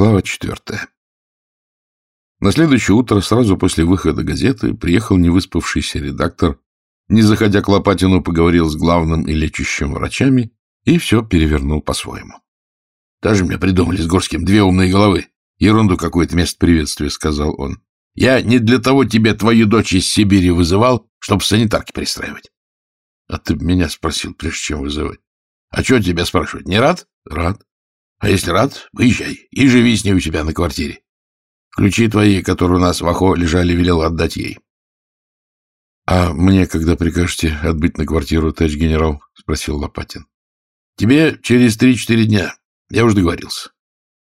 Глава четвертая. На следующее утро, сразу после выхода газеты, приехал невыспавшийся редактор, не заходя к Лопатину, поговорил с главным и лечащим врачами и все перевернул по-своему. — Даже мне придумали с Горским две умные головы. Ерунду какое-то место приветствия, — сказал он. — Я не для того тебе твою дочь из Сибири вызывал, чтобы санитарки пристраивать. — А ты меня спросил, прежде чем вызывать. — А что тебя спрашивать, не рад? — Рад. — А если рад, выезжай и живи с ней у тебя на квартире. Ключи твои, которые у нас в Ахо лежали, велел отдать ей. — А мне, когда прикажете отбыть на квартиру, товарищ генерал? — спросил Лопатин. — Тебе через три-четыре дня. Я уже договорился.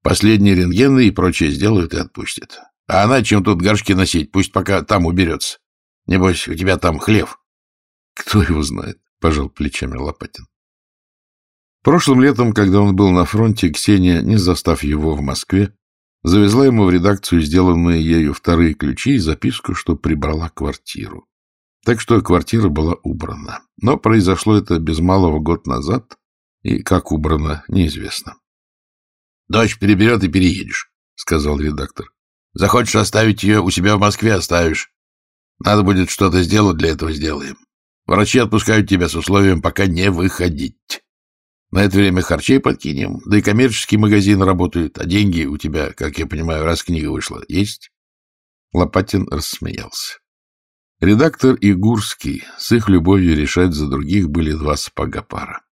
Последние рентгены и прочее сделают и отпустят. А она чем тут горшки носить, пусть пока там уберется. Небось, у тебя там хлев. — Кто его знает? — пожал плечами Лопатин. Прошлым летом, когда он был на фронте, Ксения, не застав его в Москве, завезла ему в редакцию сделанные ею вторые ключи и записку, что прибрала квартиру. Так что квартира была убрана. Но произошло это без малого год назад, и как убрано, неизвестно. — Дочь переберет и переедешь, — сказал редактор. — Захочешь оставить ее у себя в Москве — оставишь. Надо будет что-то сделать, для этого сделаем. Врачи отпускают тебя с условием пока не выходить. На это время харчей подкинем, да и коммерческий магазин работает, а деньги у тебя, как я понимаю, раз книга вышла, есть?» Лопатин рассмеялся. Редактор и Гурский с их любовью решать за других были два сапога пара.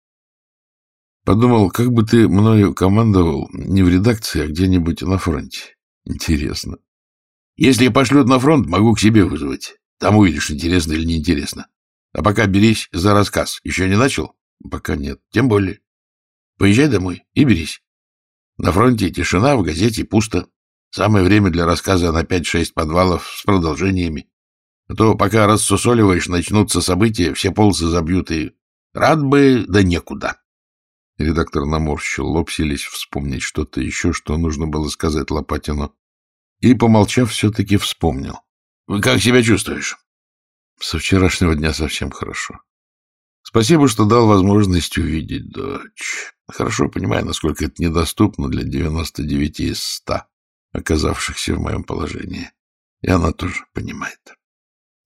Подумал, как бы ты мною командовал не в редакции, а где-нибудь на фронте. Интересно. Если пошлют на фронт, могу к себе вызвать. Там увидишь, интересно или неинтересно. А пока берись за рассказ. Еще не начал? Пока нет. Тем более. Поезжай домой и берись. На фронте тишина, в газете пусто. Самое время для рассказа на пять-шесть подвалов с продолжениями. А то пока рассусоливаешь, начнутся события, все полосы забьют, и рад бы, да некуда. Редактор наморщил лоб, селись вспомнить что-то еще, что нужно было сказать Лопатину. И, помолчав, все-таки вспомнил. — Как себя чувствуешь? — Со вчерашнего дня совсем хорошо. Спасибо, что дал возможность увидеть дочь. Хорошо понимаю, насколько это недоступно для 99 из 100, оказавшихся в моем положении. И она тоже понимает.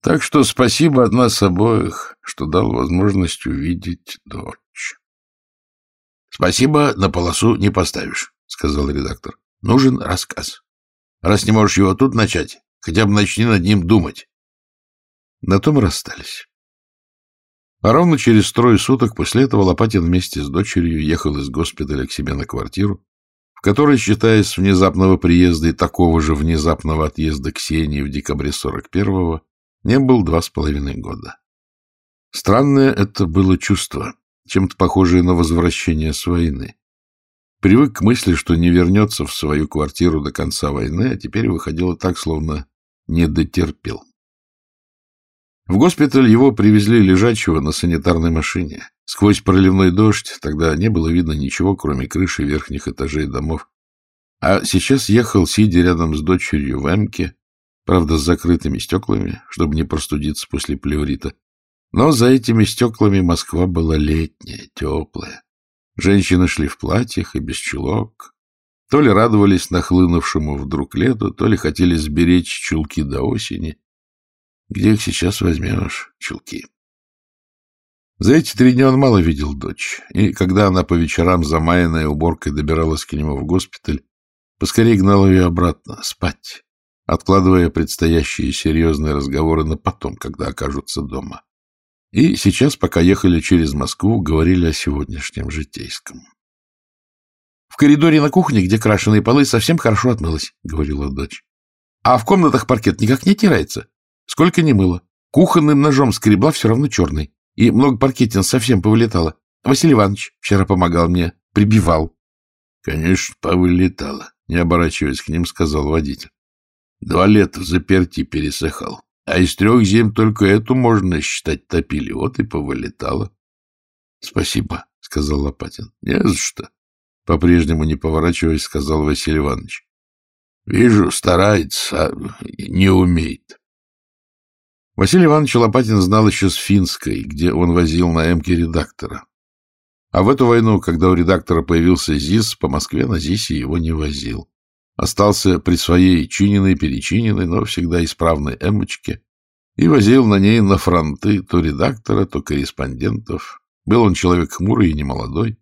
Так что спасибо от нас обоих, что дал возможность увидеть дочь. — Спасибо, на полосу не поставишь, — сказал редактор. — Нужен рассказ. Раз не можешь его тут начать, хотя бы начни над ним думать. На том расстались. А ровно через трое суток после этого Лопатин вместе с дочерью ехал из госпиталя к себе на квартиру, в которой, считая с внезапного приезда и такого же внезапного отъезда Ксении в декабре 41-го, не был два с половиной года. Странное это было чувство, чем-то похожее на возвращение с войны. Привык к мысли, что не вернется в свою квартиру до конца войны, а теперь выходило так, словно не дотерпел. В госпиталь его привезли лежачего на санитарной машине. Сквозь проливной дождь тогда не было видно ничего, кроме крыши верхних этажей домов. А сейчас ехал, сидя рядом с дочерью в эмке, правда, с закрытыми стеклами, чтобы не простудиться после плеврита. Но за этими стеклами Москва была летняя, теплая. Женщины шли в платьях и без чулок. То ли радовались нахлынувшему вдруг лету, то ли хотели сберечь чулки до осени. Где их сейчас возьмешь, чулки? За эти три дня он мало видел дочь, и когда она по вечерам, замаянная уборкой, добиралась к нему в госпиталь, поскорее гнал ее обратно, спать, откладывая предстоящие серьезные разговоры на потом, когда окажутся дома. И сейчас, пока ехали через Москву, говорили о сегодняшнем житейском. — В коридоре на кухне, где крашеные полы, совсем хорошо отмылась, — говорила дочь. — А в комнатах паркет никак не оттирается. Сколько не мыло. Кухонным ножом скребла, все равно черный. И много паркетин совсем повылетало. Василий Иванович вчера помогал мне, прибивал. — Конечно, повылетало, — не оборачиваясь к ним, сказал водитель. Два лета в заперти пересыхал. А из трех зим только эту можно считать топили. Вот и повылетало. — Спасибо, — сказал Лопатин. — Не за что. По-прежнему не поворачиваясь, сказал Василий Иванович. — Вижу, старается, а не умеет. Василий Иванович Лопатин знал еще с финской, где он возил на эмке редактора. А в эту войну, когда у редактора появился ЗИС, по Москве на ЗИСе его не возил. остался при своей чиненной-перечиненной, но всегда исправной эмочке и возил на ней на фронты то редактора, то корреспондентов. Был он человек хмурый и немолодой,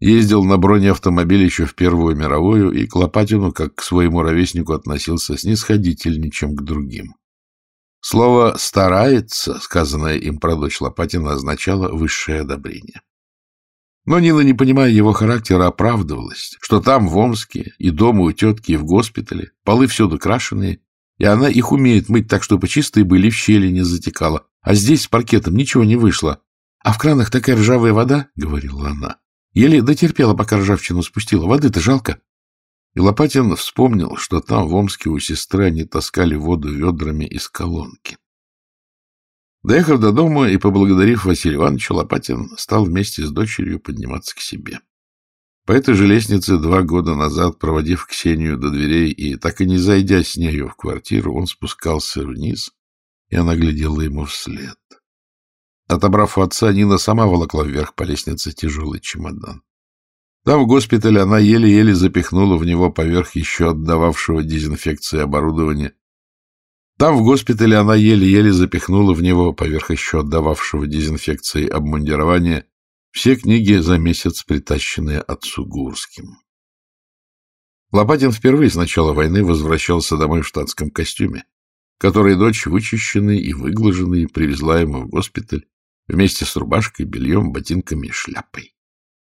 ездил на бронеавтомобиле еще в Первую мировую и к Лопатину, как к своему ровеснику, относился снисходительнее, чем к другим. Слово «старается», сказанное им про дочь Лопатина, означало высшее одобрение. Но Нина, не понимая его характера, оправдывалась, что там, в Омске, и дома у тетки, и в госпитале, полы всюду крашеные, и она их умеет мыть так, чтобы чистые были, в щели не затекало. А здесь с паркетом ничего не вышло. А в кранах такая ржавая вода, — говорила она. Еле дотерпела, пока ржавчину спустила. Воды-то жалко. И Лопатин вспомнил, что там, в Омске, у сестры они таскали воду ведрами из колонки. Доехав до дома и поблагодарив Василия Ивановича, Лопатин стал вместе с дочерью подниматься к себе. По этой же лестнице два года назад, проводив Ксению до дверей и так и не зайдя с нею в квартиру, он спускался вниз, и она глядела ему вслед. Отобрав у отца, Нина сама волокла вверх по лестнице тяжелый чемодан. Там, в госпитале, она еле-еле запихнула в него поверх еще отдававшего дезинфекции оборудования. Там, в госпитале, она еле-еле запихнула в него, поверх еще отдававшего дезинфекции обмундирования, все книги за месяц, притащенные отцу Гурским. Лопатин впервые с начала войны возвращался домой в штатском костюме, который дочь, вычищенный и выглаженный, привезла ему в госпиталь вместе с рубашкой, бельем, ботинками и шляпой.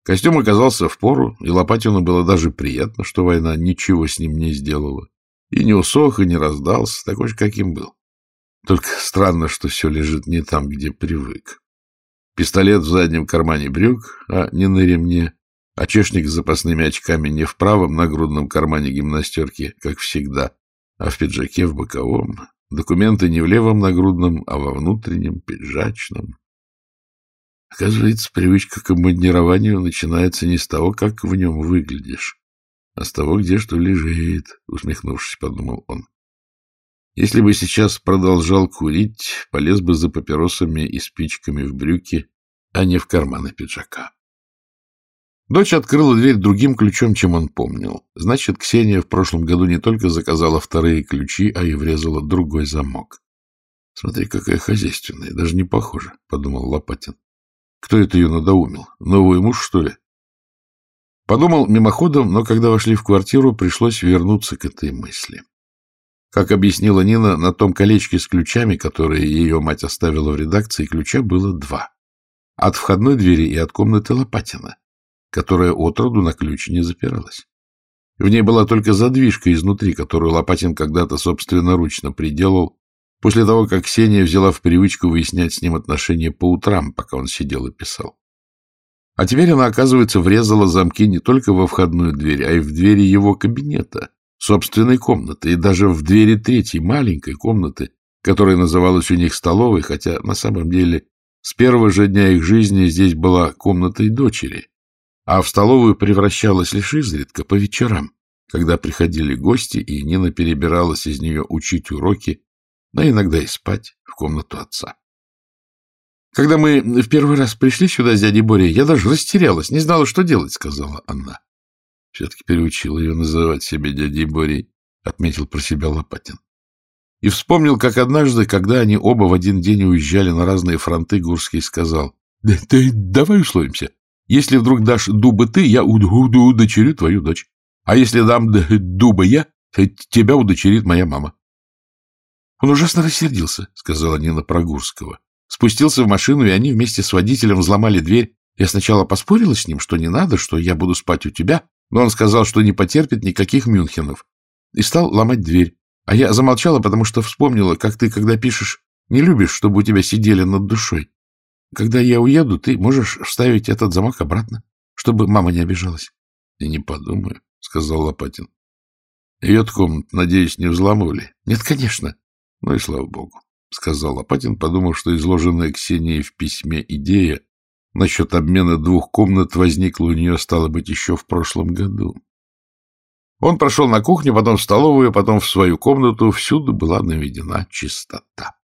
Костюм оказался в пору, и Лопатину было даже приятно, что война ничего с ним не сделала. И не усох, и не раздался, такой же, каким был. Только странно, что все лежит не там, где привык. Пистолет в заднем кармане брюк, а не на ремне, а чешник с запасными очками не в правом нагрудном кармане гимнастерки, как всегда, а в пиджаке в боковом. Документы не в левом нагрудном, а во внутреннем, пиджачном. Оказывается, привычка к обмундированию начинается не с того, как в нем выглядишь, а с того, где что лежит, — усмехнувшись, подумал он. Если бы сейчас продолжал курить, полез бы за папиросами и спичками в брюки, а не в карманы пиджака. Дочь открыла дверь другим ключом, чем он помнил. Значит, Ксения в прошлом году не только заказала вторые ключи, а и врезала другой замок. Смотри, какая хозяйственная, даже не похожа, — подумал Лопатин. Кто это ее надоумил? Новый муж, что ли? Подумал мимоходом, но когда вошли в квартиру, пришлось вернуться к этой мысли. Как объяснила Нина, на том колечке с ключами, которые ее мать оставила в редакции, ключа было два. От входной двери и от комнаты Лопатина, которая отроду на ключ не запиралась. В ней была только задвижка изнутри, которую Лопатин когда-то собственноручно приделал после того, как Ксения взяла в привычку выяснять с ним отношения по утрам, пока он сидел и писал. А теперь она, оказывается, врезала замки не только во входную дверь, а и в двери его кабинета, собственной комнаты, и даже в двери третьей, маленькой комнаты, которая называлась у них столовой, хотя на самом деле с первого же дня их жизни здесь была комнатой дочери, а в столовую превращалась лишь изредка, по вечерам, когда приходили гости, и Нина перебиралась из нее учить уроки но иногда и спать в комнату отца. Когда мы в первый раз пришли сюда с дядей Борей, я даже растерялась, не знала, что делать, — сказала она. Все-таки переучил ее называть себя дядей Борей, — отметил про себя Лопатин. И вспомнил, как однажды, когда они оба в один день уезжали на разные фронты, Гурский сказал, да, — Да давай условимся. Если вдруг дашь дуба ты, я удочерю твою дочь. А если дам дуба я, тебя удочерит моя мама. Он ужасно рассердился, — сказала Нина Прогурского. Спустился в машину, и они вместе с водителем взломали дверь. Я сначала поспорила с ним, что не надо, что я буду спать у тебя, но он сказал, что не потерпит никаких Мюнхенов. И стал ломать дверь. А я замолчала, потому что вспомнила, как ты, когда пишешь, не любишь, чтобы у тебя сидели над душой. Когда я уеду, ты можешь вставить этот замок обратно, чтобы мама не обижалась. — Я не подумаю, — сказал Лопатин. — Ее комнату, надеюсь, не взламывали? — Нет, конечно. Ну и слава богу, — сказал Лопатин, подумав, что изложенная Ксенией в письме идея насчет обмена двух комнат возникла у нее, стало быть, еще в прошлом году. Он прошел на кухню, потом в столовую, потом в свою комнату. Всюду была наведена чистота.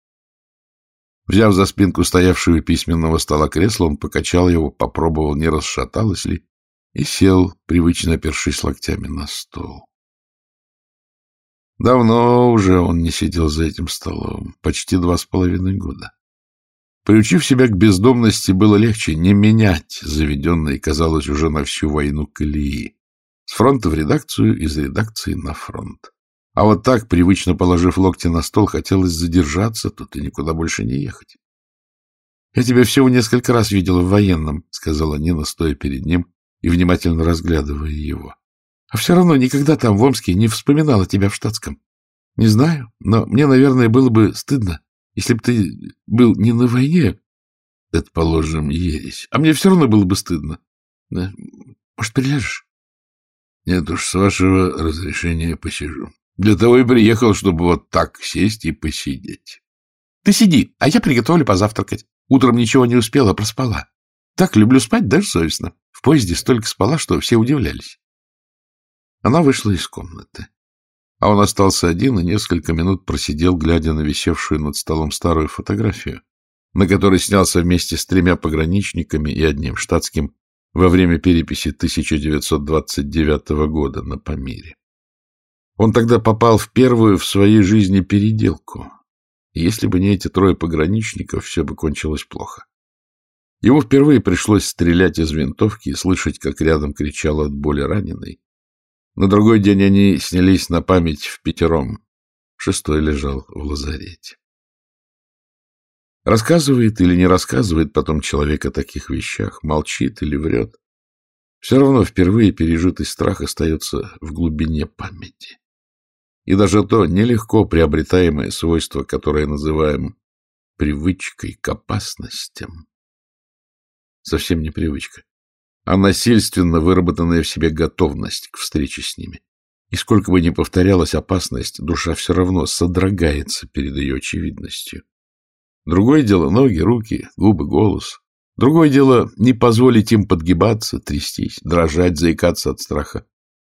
Взяв за спинку стоявшего письменного стола кресло, он покачал его, попробовал, не расшаталось ли, и сел, привычно опершись локтями на стол. Давно уже он не сидел за этим столом, почти два с половиной года. Приучив себя к бездомности, было легче не менять заведенные, казалось, уже на всю войну колеи. С фронта в редакцию, из редакции на фронт. А вот так, привычно положив локти на стол, хотелось задержаться тут и никуда больше не ехать. — Я тебя всего несколько раз видела в военном, — сказала Нина, стоя перед ним и внимательно разглядывая его. — А все равно никогда там, в Омске, не вспоминала тебя в штатском. Не знаю, но мне, наверное, было бы стыдно, если бы ты был не на войне. Это, положим, ересь. А мне все равно было бы стыдно. Может, приляжешь? Нет уж, с вашего разрешения посижу. Для того и приехал, чтобы вот так сесть и посидеть. Ты сиди, а я приготовлю позавтракать. Утром ничего не успела, проспала. Так люблю спать, даже совестно. В поезде столько спала, что все удивлялись. Она вышла из комнаты. А он остался один и несколько минут просидел, глядя на висевшую над столом старую фотографию, на которой снялся вместе с тремя пограничниками и одним штатским во время переписи 1929 года на Памире. Он тогда попал в первую в своей жизни переделку. И если бы не эти трое пограничников, все бы кончилось плохо. Ему впервые пришлось стрелять из винтовки и слышать, как рядом кричал от боли раненый. На другой день они снялись на память в пятером. Шестой лежал в лазарете. Рассказывает или не рассказывает потом человек о таких вещах, молчит или врет. Все равно впервые пережитый страх остается в глубине памяти. И даже то нелегко приобретаемое свойство, которое называем привычкой к опасностям, совсем не привычка, а насильственно выработанная в себе готовность к встрече с ними. И сколько бы ни повторялась опасность, душа все равно содрогается перед ее очевидностью. Другое дело — ноги, руки, губы, голос. Другое дело — не позволить им подгибаться, трястись, дрожать, заикаться от страха.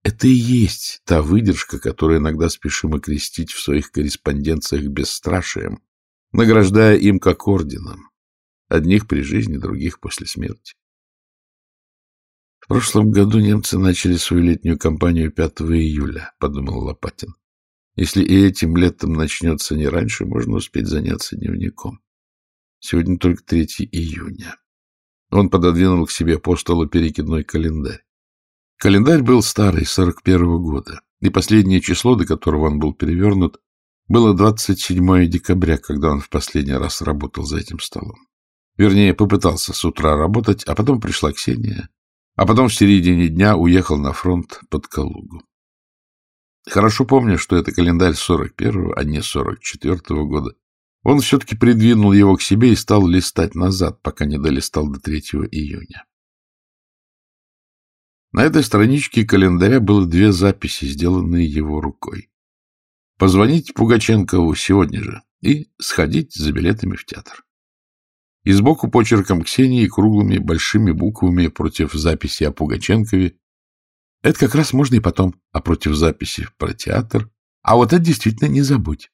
Это и есть та выдержка, которую иногда спешим окрестить в своих корреспонденциях бесстрашием, награждая им как орденом. Одних при жизни, других после смерти. В прошлом году немцы начали свою летнюю кампанию 5 июля, подумал Лопатин. Если и этим летом начнется не раньше, можно успеть заняться дневником. Сегодня только 3 июня. Он пододвинул к себе по столу перекидной календарь. Календарь был старый, 41-го года, и последнее число, до которого он был перевернут, было 27 декабря, когда он в последний раз работал за этим столом. Вернее, попытался с утра работать, а потом пришла Ксения, а потом в середине дня уехал на фронт под Калугу. Хорошо помню, что это календарь 41-го, а не 44-го года. Он все-таки придвинул его к себе и стал листать назад, пока не долистал до 3 июня. На этой страничке календаря было две записи, сделанные его рукой. Позвонить Пугаченкову сегодня же и сходить за билетами в театр. И сбоку почерком Ксении круглыми большими буквами против записи о Пугаченкове. Это как раз можно и потом, а против записи про театр. А вот это действительно не забудь.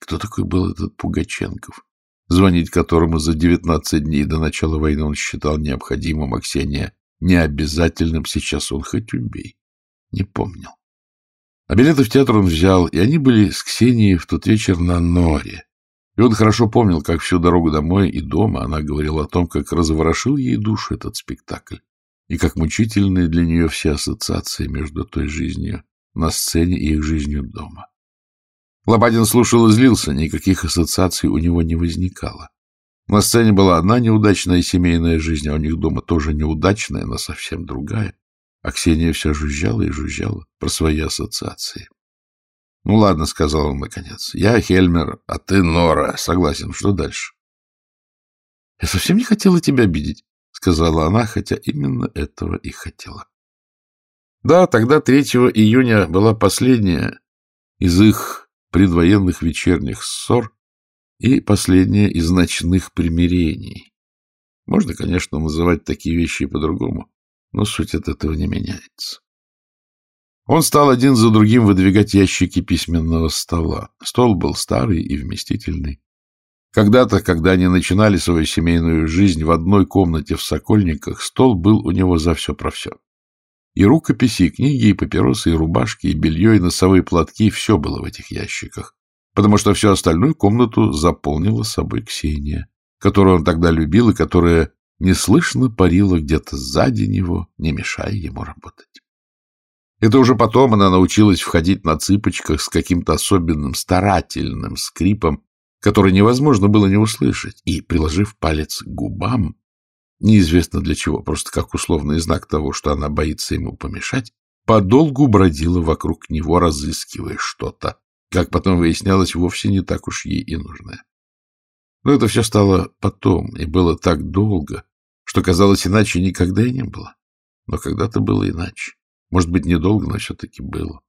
Кто такой был этот Пугаченков, звонить которому за 19 дней до начала войны он считал необходимым, а Ксения необязательным сейчас он хоть убей. Не помнил. А билеты в театр он взял, и они были с Ксенией в тот вечер на Норе. И он хорошо помнил, как всю дорогу домой и дома она говорила о том, как разворошил ей душу этот спектакль, и как мучительные для нее все ассоциации между той жизнью на сцене и их жизнью дома. Лопатин слушал и злился, никаких ассоциаций у него не возникало. На сцене была одна неудачная семейная жизнь, а у них дома тоже неудачная, но совсем другая. А Ксения все жужжала и жужжала про свои ассоциации. — Ну ладно, — сказал он наконец. — Я Хельмер, а ты Нора. Согласен. Что дальше? — Я совсем не хотела тебя обидеть, — сказала она, хотя именно этого и хотела. Да, тогда 3 июня была последняя из их предвоенных вечерних ссор, и последнее из ночных примирений. Можно, конечно, называть такие вещи по-другому, но суть от этого не меняется. Он стал один за другим выдвигать ящики письменного стола. Стол был старый и вместительный. Когда-то, когда они начинали свою семейную жизнь в одной комнате в Сокольниках, стол был у него за все про все. И рукописи, и книги, и папиросы, и рубашки, и белье, и носовые платки — все было в этих ящиках, потому что всю остальную комнату заполнила собой Ксения, которую он тогда любил и которая неслышно парила где-то сзади него, не мешая ему работать. Это уже потом она научилась входить на цыпочках с каким-то особенным старательным скрипом, который невозможно было не услышать, и, приложив палец к губам, неизвестно для чего, просто как условный знак того, что она боится ему помешать, подолгу бродила вокруг него, разыскивая что-то, как потом выяснялось, вовсе не так уж ей и нужное. Но это все стало потом, и было так долго, что, казалось, иначе никогда и не было. Но когда-то было иначе. Может быть, недолго, но все-таки было.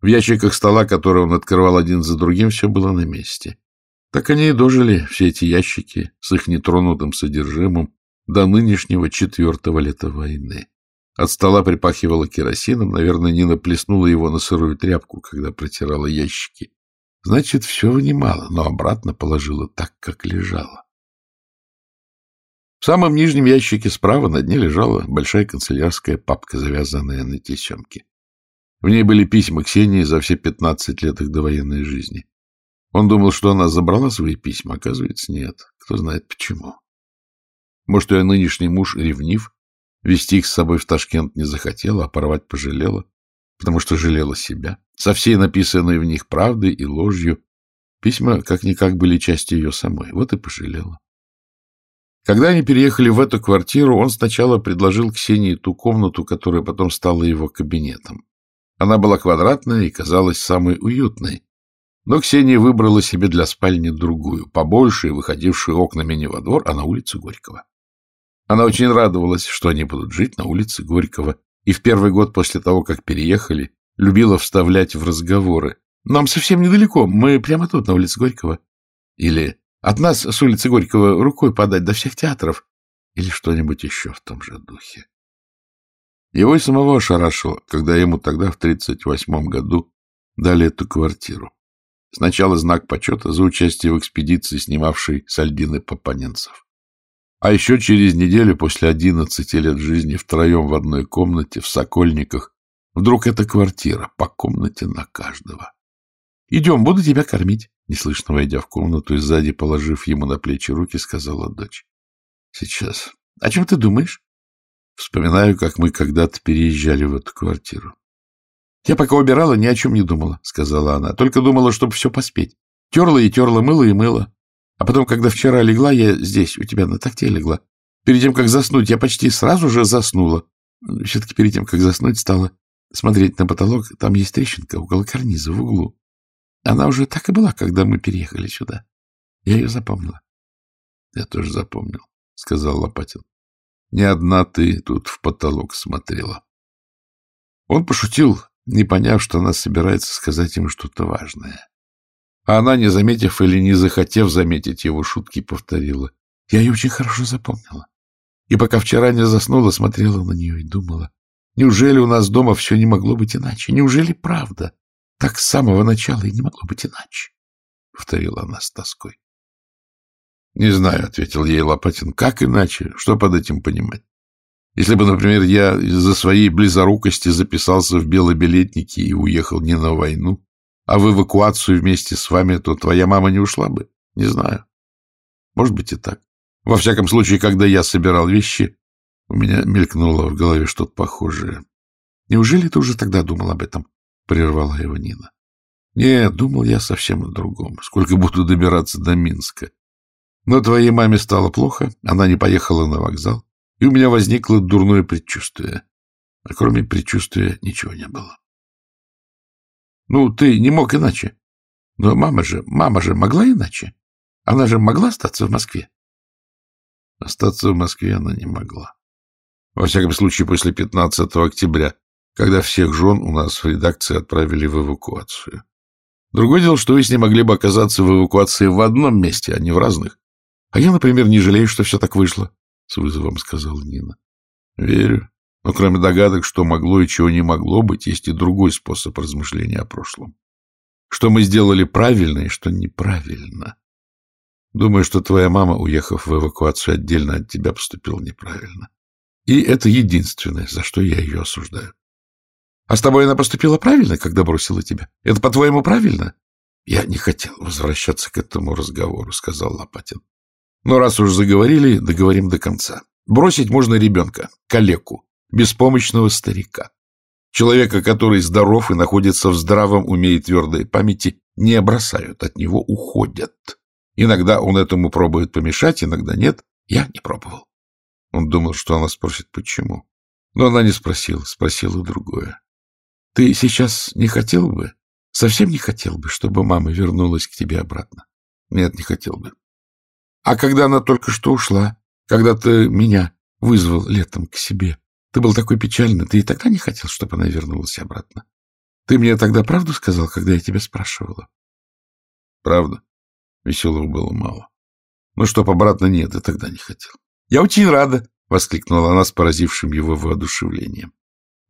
В ящиках стола, которые он открывал один за другим, все было на месте. Так они и дожили, все эти ящики, с их нетронутым содержимым, до нынешнего четвертого лета войны. От стола припахивало керосином, наверное, Нина плеснула его на сырую тряпку, когда протирала ящики. Значит, все вынимала, но обратно положила так, как лежала. В самом нижнем ящике справа на дне лежала большая канцелярская папка, завязанная на тесемке. В ней были письма Ксении за все пятнадцать лет их довоенной жизни. Он думал, что она забрала свои письма, оказывается, нет. Кто знает почему. Может, ее нынешний муж ревнив, вести их с собой в Ташкент не захотела, а порвать пожалела, потому что жалела себя, со всей написанной в них правдой и ложью. Письма, как-никак, были частью ее самой, вот и пожалела. Когда они переехали в эту квартиру, он сначала предложил Ксении ту комнату, которая потом стала его кабинетом. Она была квадратная и казалась самой уютной. Но Ксения выбрала себе для спальни другую, побольше, выходившую окнами не во двор, а на улицу Горького. Она очень радовалась, что они будут жить на улице Горького, и в первый год после того, как переехали, любила вставлять в разговоры. «Нам совсем недалеко, мы прямо тут, на улице Горького». Или от нас с улицы Горького рукой подать до всех театров. Или что-нибудь еще в том же духе. Его и самого ошарашило, когда ему тогда, в 38-м году, дали эту квартиру. Сначала знак почета за участие в экспедиции, снимавшей Сальдины Папаненцев. А еще через неделю после 11 лет жизни втроем в одной комнате в Сокольниках вдруг эта квартира по комнате на каждого. «Идем, буду тебя кормить». Неслышно войдя в комнату и сзади положив ему на плечи руки, сказала дочь. — Сейчас. О чем ты думаешь? Вспоминаю, как мы когда-то переезжали в эту квартиру. — Я пока убирала, ни о чем не думала, — сказала она. — Только думала, чтобы все поспеть. Терла и терла, мыла и мыла. А потом, когда вчера легла, я здесь, у тебя на такте легла. Перед тем, как заснуть, я почти сразу же заснула. Все-таки перед тем, как заснуть, стала смотреть на потолок. Там есть трещинка около карниза в углу. Она уже так и была, когда мы переехали сюда. Я ее запомнила. — Я тоже запомнил, — сказал Лопатин. — Не одна ты тут в потолок смотрела. Он пошутил, не поняв, что она собирается сказать ему что-то важное. А она, не заметив или не захотев заметить его шутки, повторила. Я ее очень хорошо запомнила. И пока вчера не заснула, смотрела на нее и думала. Неужели у нас дома все не могло быть иначе? Неужели правда? Так с самого начала и не могло быть иначе, — повторила она с тоской. — Не знаю, — ответил ей Лопатин, — как иначе? Что под этим понимать? Если бы, например, я из-за своей близорукости записался в белобилетники и уехал не на войну, а в эвакуацию вместе с вами, то твоя мама не ушла бы? Не знаю. Может быть и так. Во всяком случае, когда я собирал вещи, у меня мелькнуло в голове что-то похожее. Неужели ты уже тогда думал об этом? — прервала его Нина. — Нет, думал я совсем о другом. Сколько буду добираться до Минска. Но твоей маме стало плохо, она не поехала на вокзал, и у меня возникло дурное предчувствие. А кроме предчувствия ничего не было. Ну, ты не мог иначе. Но мама же, мама же могла иначе. Она же могла остаться в Москве. Остаться в Москве она не могла. Во всяком случае, после 15 октября когда всех жен у нас в редакции отправили в эвакуацию. Другое дело, что вы с ней могли бы оказаться в эвакуации в одном месте, а не в разных. А я, например, не жалею, что все так вышло, — с вызовом сказала Нина. — Верю. Но кроме догадок, что могло и чего не могло быть, есть и другой способ размышления о прошлом. Что мы сделали правильно и что неправильно. Думаю, что твоя мама, уехав в эвакуацию отдельно от тебя, поступила неправильно. И это единственное, за что я ее осуждаю. А с тобой она поступила правильно, когда бросила тебя? Это, по-твоему, правильно? Я не хотел возвращаться к этому разговору, сказал Лопатин. Но раз уж заговорили, договорим до конца. Бросить можно ребенка, калеку, беспомощного старика. Человека, который здоров и находится в здравом уме и твердой памяти, не бросают, от него уходят. Иногда он этому пробует помешать, иногда нет. Я не пробовал. Он думал, что она спросит, почему. Но она не спросила, спросила другое. Ты сейчас не хотел бы, совсем не хотел бы, чтобы мама вернулась к тебе обратно? Нет, не хотел бы. А когда она только что ушла, когда ты меня вызвал летом к себе, ты был такой печальный, ты и тогда не хотел, чтобы она вернулась обратно. Ты мне тогда правду сказал, когда я тебя спрашивала? Правда. Веселого было мало. Ну, чтоб обратно нет, и тогда не хотел. Я очень рада, — воскликнула она с поразившим его воодушевлением.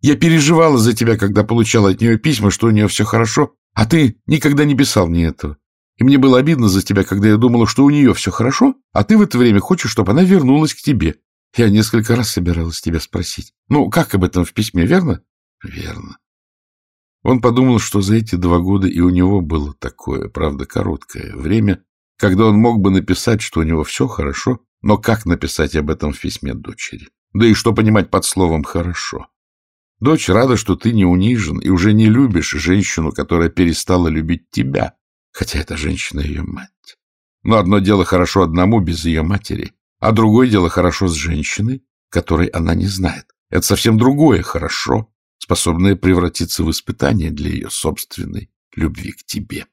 Я переживала за тебя, когда получала от нее письма, что у нее все хорошо, а ты никогда не писал мне этого. И мне было обидно за тебя, когда я думала, что у нее все хорошо, а ты в это время хочешь, чтобы она вернулась к тебе. Я несколько раз собиралась тебя спросить. Ну, как об этом в письме, верно? Верно. Он подумал, что за эти два года и у него было такое, правда, короткое время, когда он мог бы написать, что у него все хорошо, но как написать об этом в письме дочери? Да и что понимать под словом «хорошо»? Дочь рада, что ты не унижен и уже не любишь женщину, которая перестала любить тебя, хотя эта женщина ее мать. Но одно дело хорошо одному без ее матери, а другое дело хорошо с женщиной, которой она не знает. Это совсем другое хорошо, способное превратиться в испытание для ее собственной любви к тебе.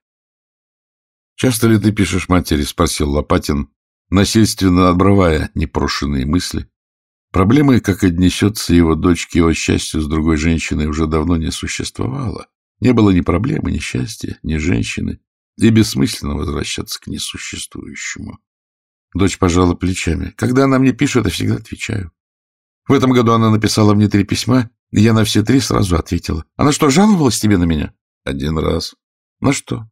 «Часто ли ты пишешь матери?» — спросил Лопатин, насильственно отбрывая непрошенные мысли, Проблемы, как отнесется его дочке его счастью с другой женщиной, уже давно не существовало. Не было ни проблемы, ни счастья, ни женщины, и бессмысленно возвращаться к несуществующему. Дочь пожала плечами. Когда она мне пишет, я всегда отвечаю. В этом году она написала мне три письма, и я на все три сразу ответила. Она что, жаловалась тебе на меня? Один раз. На что?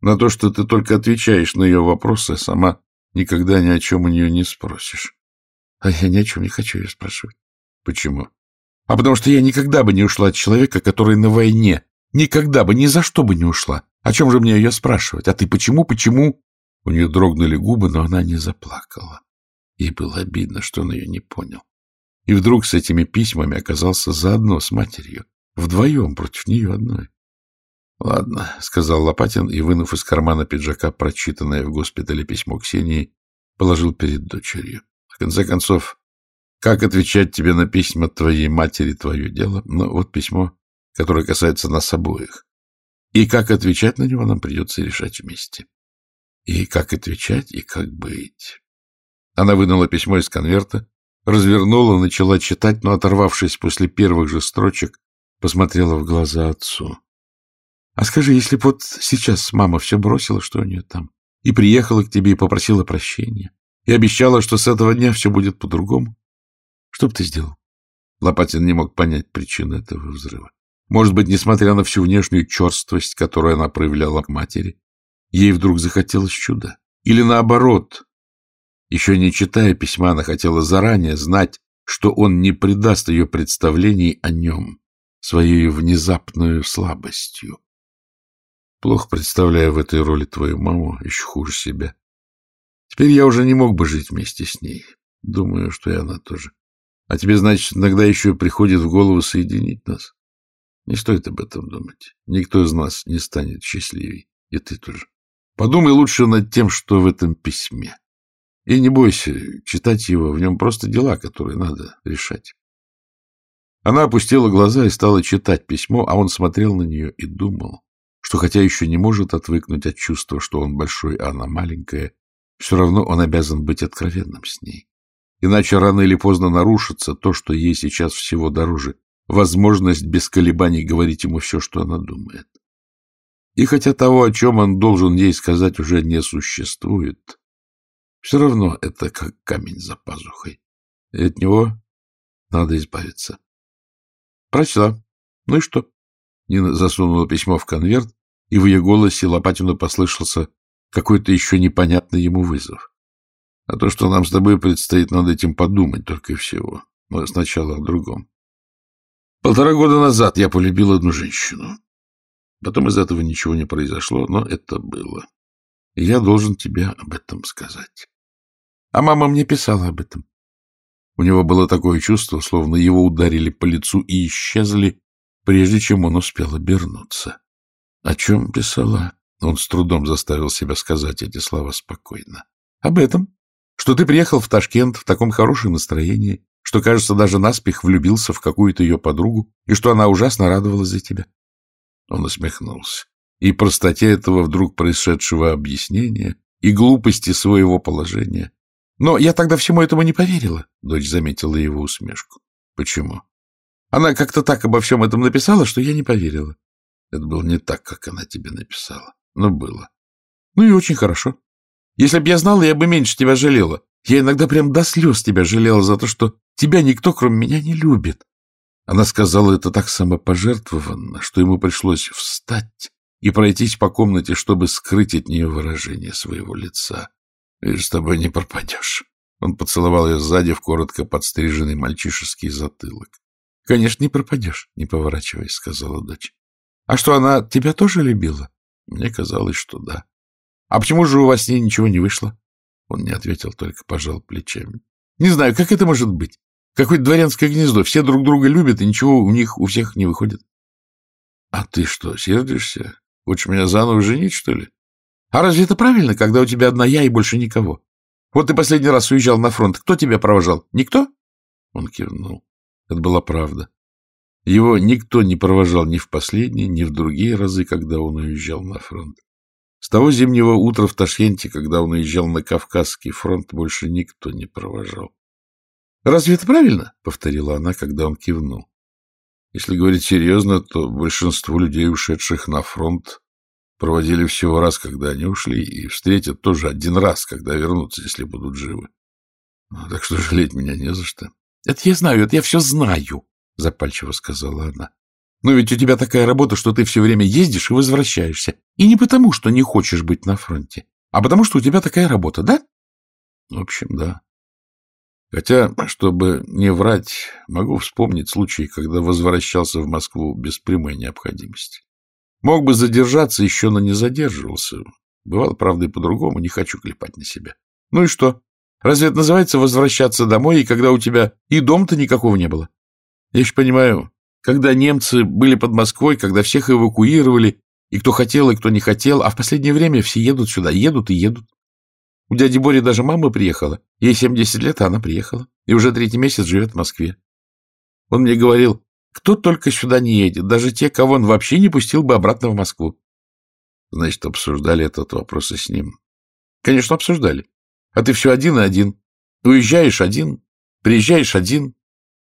На то, что ты только отвечаешь на ее вопросы, а сама никогда ни о чем у нее не спросишь. А я ни о чем не хочу ее спрашивать. Почему? А потому что я никогда бы не ушла от человека, который на войне. Никогда бы, ни за что бы не ушла. О чем же мне ее спрашивать? А ты почему, почему? У нее дрогнули губы, но она не заплакала. Ей было обидно, что он ее не понял. И вдруг с этими письмами оказался заодно с матерью. Вдвоем против нее одной. — Ладно, — сказал Лопатин и, вынув из кармана пиджака прочитанное в госпитале письмо Ксении, положил перед дочерью. В конце концов, как отвечать тебе на письма твоей матери, твое дело? Ну, вот письмо, которое касается нас обоих. И как отвечать на него нам придется решать вместе. И как отвечать, и как быть. Она вынула письмо из конверта, развернула, начала читать, но, оторвавшись после первых же строчек, посмотрела в глаза отцу. — А скажи, если вот сейчас мама все бросила, что у нее там, и приехала к тебе и попросила прощения, и обещала, что с этого дня все будет по-другому. Что бы ты сделал? Лопатин не мог понять причины этого взрыва. Может быть, несмотря на всю внешнюю черствость, которую она проявляла к матери, ей вдруг захотелось чуда. Или наоборот, еще не читая письма, она хотела заранее знать, что он не предаст ее представлений о нем своей внезапной слабостью. Плохо представляя в этой роли твою маму, еще хуже себя. Теперь я уже не мог бы жить вместе с ней. Думаю, что и она тоже. А тебе, значит, иногда еще приходит в голову соединить нас? Не стоит об этом думать. Никто из нас не станет счастливей. И ты тоже. Подумай лучше над тем, что в этом письме. И не бойся читать его, в нем просто дела, которые надо решать. Она опустила глаза и стала читать письмо, а он смотрел на нее и думал, что хотя еще не может отвыкнуть от чувства, что он большой, а она маленькая, все равно он обязан быть откровенным с ней. Иначе рано или поздно нарушится то, что ей сейчас всего дороже, возможность без колебаний говорить ему все, что она думает. И хотя того, о чем он должен ей сказать, уже не существует, все равно это как камень за пазухой. И от него надо избавиться. Прочла. Ну и что? Нина засунула письмо в конверт, и в ее голосе Лопатину послышался какой-то еще непонятный ему вызов. А то, что нам с тобой предстоит над этим подумать только и всего. Но сначала о другом. Полтора года назад я полюбил одну женщину. Потом из этого ничего не произошло, но это было. И я должен тебе об этом сказать. А мама мне писала об этом. У него было такое чувство, словно его ударили по лицу и исчезли, прежде чем он успел обернуться. О чем писала? Он с трудом заставил себя сказать эти слова спокойно. Об этом, что ты приехал в Ташкент в таком хорошем настроении, что, кажется, даже наспех влюбился в какую-то ее подругу, и что она ужасно радовалась за тебя. Он усмехнулся. И простоте этого вдруг происшедшего объяснения, и глупости своего положения. Но я тогда всему этому не поверила, — дочь заметила его усмешку. Почему? Она как-то так обо всем этом написала, что я не поверила. Это было не так, как она тебе написала, но было. Ну и очень хорошо. Если б я знала, я бы меньше тебя жалела. Я иногда прям до слез тебя жалела за то, что тебя никто, кроме меня, не любит. Она сказала это так самопожертвованно, что ему пришлось встать и пройтись по комнате, чтобы скрыть от нее выражение своего лица. И с тобой не пропадешь. Он поцеловал ее сзади в коротко подстриженный мальчишеский затылок. — Конечно, не пропадешь, — не поворачиваясь, — сказала дочь. — А что, она тебя тоже любила? Мне казалось, что да. — А почему же у вас с ней ничего не вышло? Он не ответил, только пожал плечами. — Не знаю, как это может быть? Какое-то дворянское гнездо. Все друг друга любят, и ничего у них у всех не выходит. — А ты что, сердишься? Хочешь меня заново женить, что ли? А разве это правильно, когда у тебя одна я и больше никого? Вот ты последний раз уезжал на фронт. Кто тебя провожал? Никто? Он кивнул. Это была правда. Его никто не провожал ни в последние, ни в другие разы, когда он уезжал на фронт. С того зимнего утра в Ташкенте, когда он уезжал на Кавказский фронт, больше никто не провожал. «Разве это правильно?» — повторила она, когда он кивнул. Если говорить серьезно, то большинство людей, ушедших на фронт, проводили всего раз, когда они ушли, и встретят тоже один раз, когда вернутся, если будут живы. Ну, так что жалеть меня не за что. — Это я знаю, это я все знаю, — запальчиво сказала она. Но ведь у тебя такая работа, что ты все время ездишь и возвращаешься. И не потому, что не хочешь быть на фронте, а потому, что у тебя такая работа, да? В общем, да. Хотя, чтобы не врать, могу вспомнить случай, когда возвращался в Москву без прямой необходимости. Мог бы задержаться еще, но не задерживался. Бывало, правда, и по-другому, не хочу клепать на себя. Ну и что? Разве это называется возвращаться домой, и когда у тебя и дом-то никакого не было? Я еще понимаю, когда немцы были под Москвой, когда всех эвакуировали, и кто хотел, и кто не хотел, а в последнее время все едут сюда, едут и едут. У дяди Бори даже мама приехала. Ей 70 лет, а она приехала. И уже третий месяц живет в Москве. Он мне говорил, кто только сюда не едет, даже те, кого он вообще не пустил бы обратно в Москву. Значит, обсуждали этот вопрос и с ним. Конечно, обсуждали. А ты все один и один. Уезжаешь один, приезжаешь один,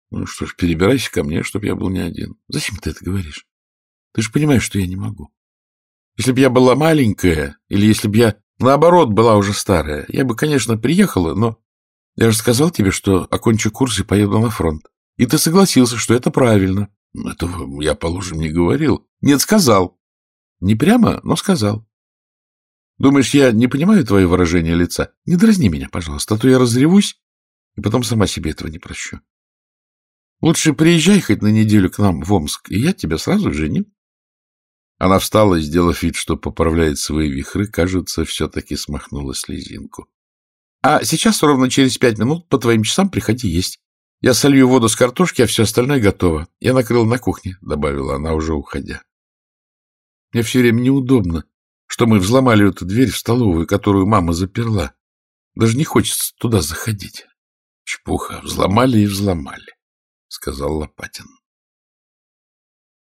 ну что ж, перебирайся ко мне, чтобы я был не один. Зачем ты это говоришь? Ты же понимаешь, что я не могу. Если бы я была маленькая, или если бы я, наоборот, была уже старая, я бы, конечно, приехала, но я же сказал тебе, что окончу курс и поеду на фронт. И ты согласился, что это правильно. Этого я, положим, не говорил. Нет, сказал. Не прямо, но сказал. Думаешь, я не понимаю твое выражение лица? Не дразни меня, пожалуйста, а то я разревусь, и потом сама себе этого не прощу. Лучше приезжай хоть на неделю к нам в Омск, и я тебя сразу женю. Она встала, сделав вид, что поправляет свои вихры, кажется, все-таки смахнула слезинку. — А сейчас ровно через пять минут по твоим часам приходи есть. Я солью воду с картошки, а все остальное готово. Я накрыл на кухне, — добавила она, уже уходя. Мне все время неудобно, что мы взломали эту дверь в столовую, которую мама заперла. Даже не хочется туда заходить. Чепуха. Взломали и взломали. — сказал Лопатин.